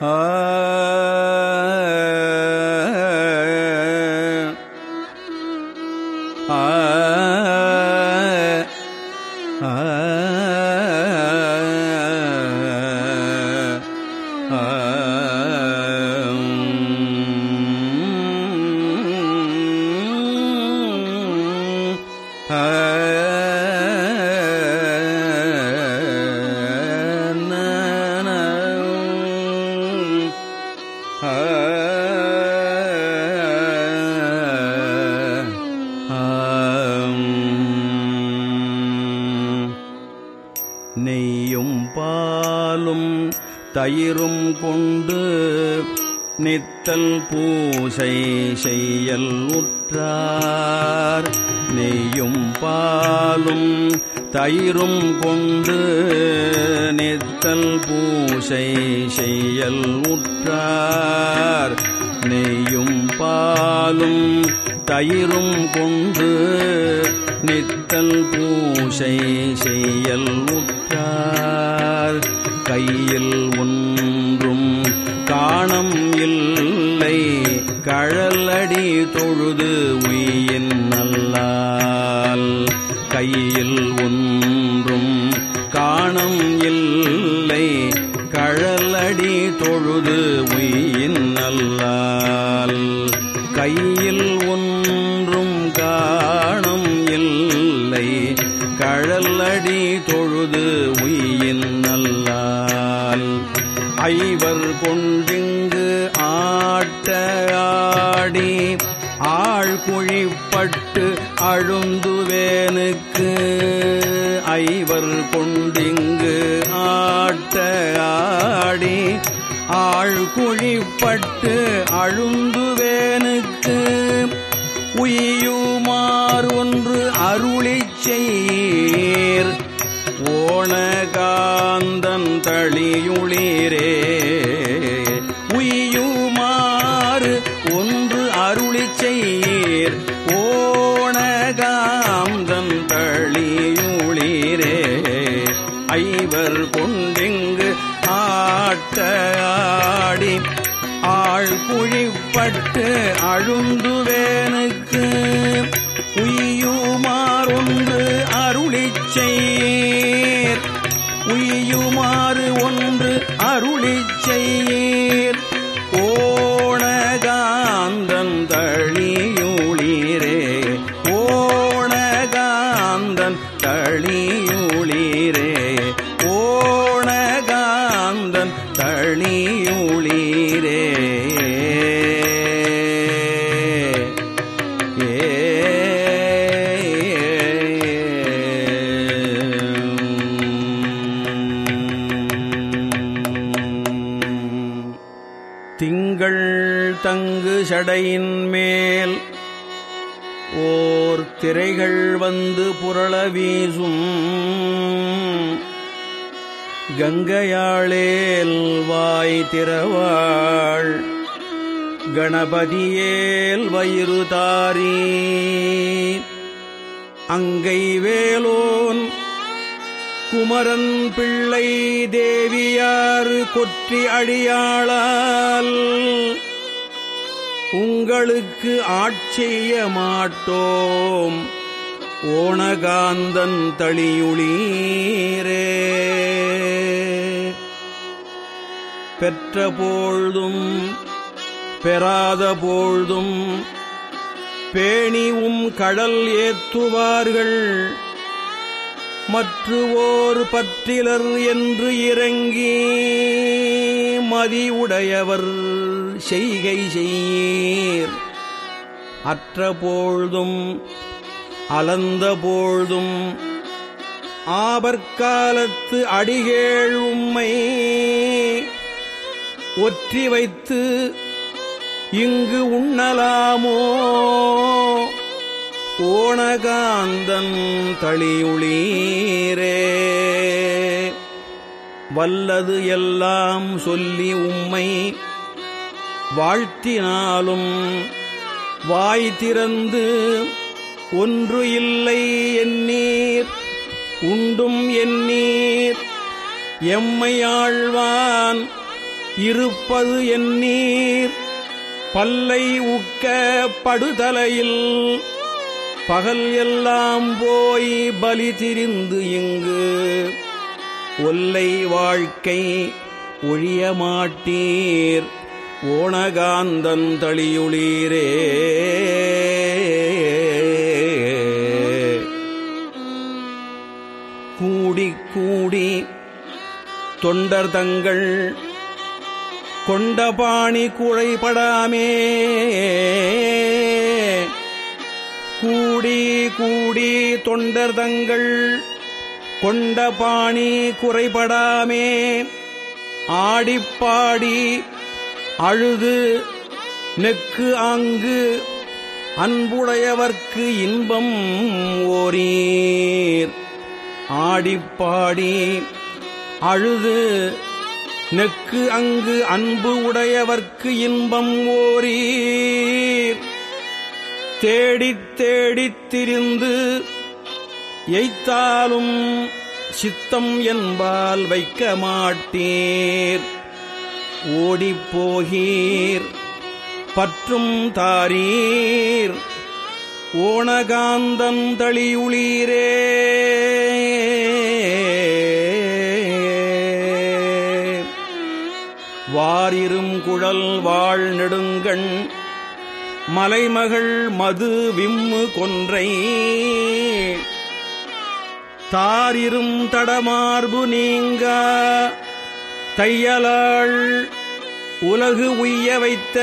Ah. நெய்யும் பாலும் தயிரும் கொண்டு நித்தல் பூசை செய்யல் உற்றார். நெய்யும் பாலும் தயிரும் கொண்டு நித்தல் பூசை செய்யல் உற்றார். நெய்யும் பாலும் தயிரும் கொண்டு நித்தல் பூசை செய்யல் உற்றார் கையில் ஒன்றும் காணம் இல்லை. கழலடி தொழுது உயின் நல்லால். கையில் உயின் நல்லால் ஐவர் கொண்டிங்கு ஆட்ட ஆடி ஆழ்குழிப்பட்டு அழுந்துவேனுக்கு ஐவர் கொண்டிங்கு ஆட்ட ஆடி ஆழ்குழிப்பட்டு அழுந்துவேனுக்கு உயுமாறு ஒன்று அருளிச் செய்ய ஓணகாந்தன் தளியுளிரே உயுமாறு ஒன்று அருளி செய்யீர். ஓணகாந்தன் தளியுளிரே. ஐவர் கொண்டிங்கு ஆட்ட ஆடி ஆழ்குழிப்பட்டு அழுந்துவேனுக்கு. அருளிச் செய்யீர் ஓணகாந்தன் தளியுளிரே ஓணகாந்தன் தளியுளிரே ஓணகாந்தன் தளியுளிரே. ஏ மலையின் மேல் ஓர் திரைகள் வந்து புரள வீசும். கங்கையாளேல் வாய் திறவாள். கணபதியேல் வயிறு தாரி அங்கை வேலோன் குமரன் பிள்ளை தேவியார் கொற்றி அடியாளால். உங்களுக்கு ஆட்செய்ய மாட்டோம் ஓணகாந்தன் தளியுளீரே. பெற்ற போழ்தும் பெறாத போழ்தும் பேணிவும் கடல் ஏத்துவார்கள் மற்றுவோர் பற்றிலர் என்று இறங்கி மதியுடையவர் செய்கை செய்யீர். அற்ற போழ்தும் அலந்த போழ்தும் ஆபற்காலத்து அடிகேள் உம்மை ஒற்றி வைத்து இங்கு உண்ணலாமோ? கோணகாந்தன் தளியுளீரே. வல்லது எல்லாம் சொல்லி உம்மை வாழ்த்தினாலும் வாய் திறந்து ஒன்று இல்லை எண்ணீர் உண்டும் எண்ணீர். எம்மையாழ்வான் இருப்பது எண்ணீர் பல்லை உக்க படுதலையில் பகல் எல்லாம் போய் பலி திரிந்து இங்கு. ஒல்லை வாழ்க்கை ஒழிய மாட்டீர். ஓணகாந்தன் தளியுளீரே. கூடி கூடி தொண்டர் தங்கள் கொண்ட பாணி குழைபடாமே. கூடி கூடி தொண்டர் தங்கள் கொண்ட பாணி குறைபடாமே. ஆடிப்பாடி அழுது நெக்கு ஆங்கு அன்புடையவர்க்கு இன்பம் ஓரீர். ஆடிப்பாடி அழுது நெக்கு அங்கு அன்பு உடையவர்க்கு இன்பம் ஓரீர். தேடித் தேடித் திரிந்து எய்த்தாலும் சித்தம் என்பால் வைக்க மாட்டீர். ஓடிப்போகீர் பற்றும் தாரீர். ஓணகாந்தம் தளியுளீரே. வாரிரும் குழல் வாழ் நெடுங்கண் மலைமகள் மது விம்மு கொன்றை. தாரிரும் தடமார்பு நீங்க தையலாள் உலகு உய்ய வைத்த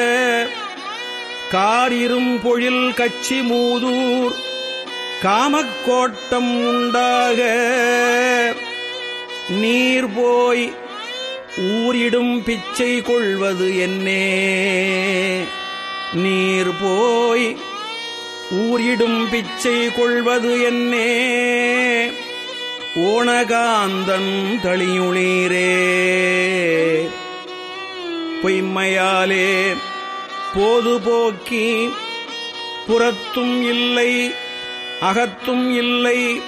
காரிரும் பொழில் கச்சி மூதூர் காமக்கோட்டம் உண்டாக. நீர் போய் ஊரிடும் பிச்சை கொள்வது என்னே. நீர் போய் ஊரிடும் பிச்சை கொள்வது என்னே. ஓணகாந்தன் தளியுளீரே. பொய்மையாலே போது போக்கி புறத்தும் இல்லை அகத்தும் இல்லை.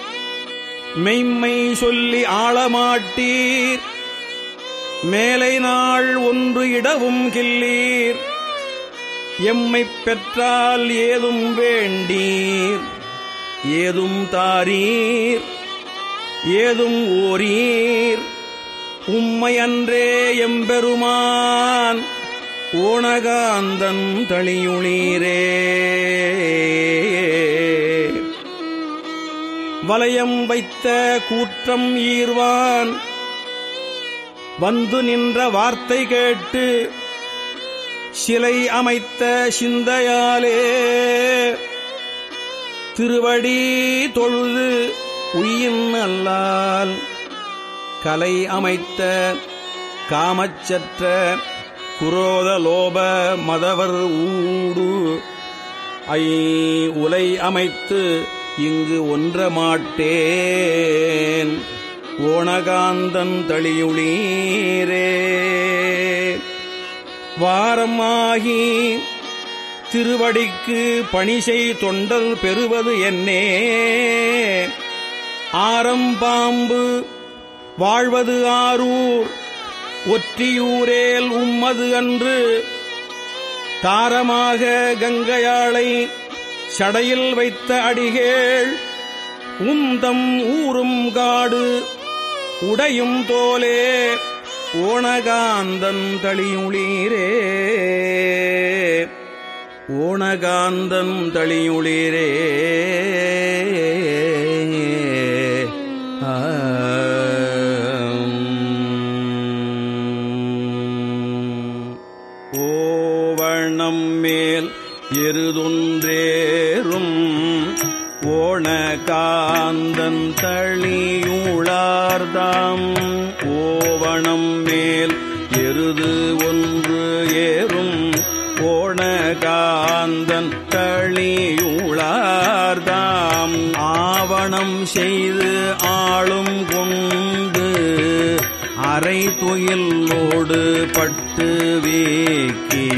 மெய்மை சொல்லி ஆளமாட்டீர். மேலை நாள் ஒன்று இடவும் கில்லீர் எம்மைப் பெற்றால் ஏதும் வேண்டீர். ஏதும் தாரீர். ஏதும் ஓரீர். உம்மையன்றே எம்பெருமான் ஓணகாந்தன் தளியுளீரே. வலயம் வைத்த கூற்றம் ஈர்வான். வந்து நின்ற வார்த்தை கேட்டு சிலை அமைத்த சிந்தையாலே திருவடி தொழுது உயின் அல்லால் கலை அமைத்த காமச்சற்ற குரோத லோப மதவர் ஊடு ஐ உலை அமைத்து இங்கு ஒன்ற மாட்டேன் ஓணகாந்தன் தளியுளீரே. வாரமாகி திருவடிக்கு பணிசெய் தொண்டல் பெறுவது என்னே. ஆரம்பாம்பு வாழ்வது ஆரூர் ஒற்றியூரேல் உம்மது அன்று. தாரமாக கங்கையாளை சடையில் வைத்த அடிகேள் உந்தம் ஊரும் காடு உடையும் தோலே. ஓணகாந்தன் தளியுளீரே. ஓணகாந்தன் தளியுளீரே. ஓண காந்தன் தளியுளார்தாம் ஓவணம் மேல் எருது ஒன்று ஏறும். ஓண காந்தன் தளியுளார்தாம் ஆவணம் செய்து ஆளும் கொண்டு அரை துயிலோடு பட்டு வேக்கி.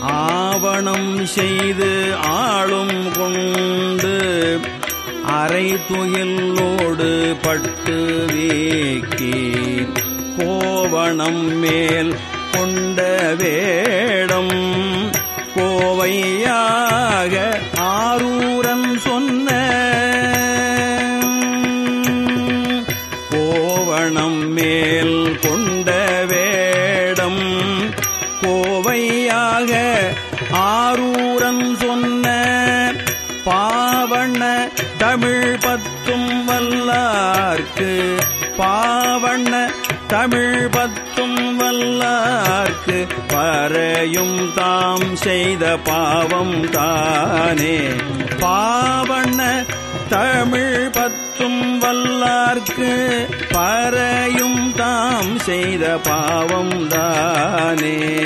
ஆவணம் செய்து ஆளும் கொண்டு அரை துயிலோடு பட்டு வேக்கி கோவணம் மேல் கொண்ட வேடம் கோவையாக ஆரூர வல்லார்க்கு பாவண்ண தமிழ் பத்தும் வல்லார்க்கு பறையும் தாம் செய்த பாவம் தானே. பாவண்ண தமிழ் பத்தும் வல்லார்க்கு பறையும் தாம் செய்த பாவம் தானே.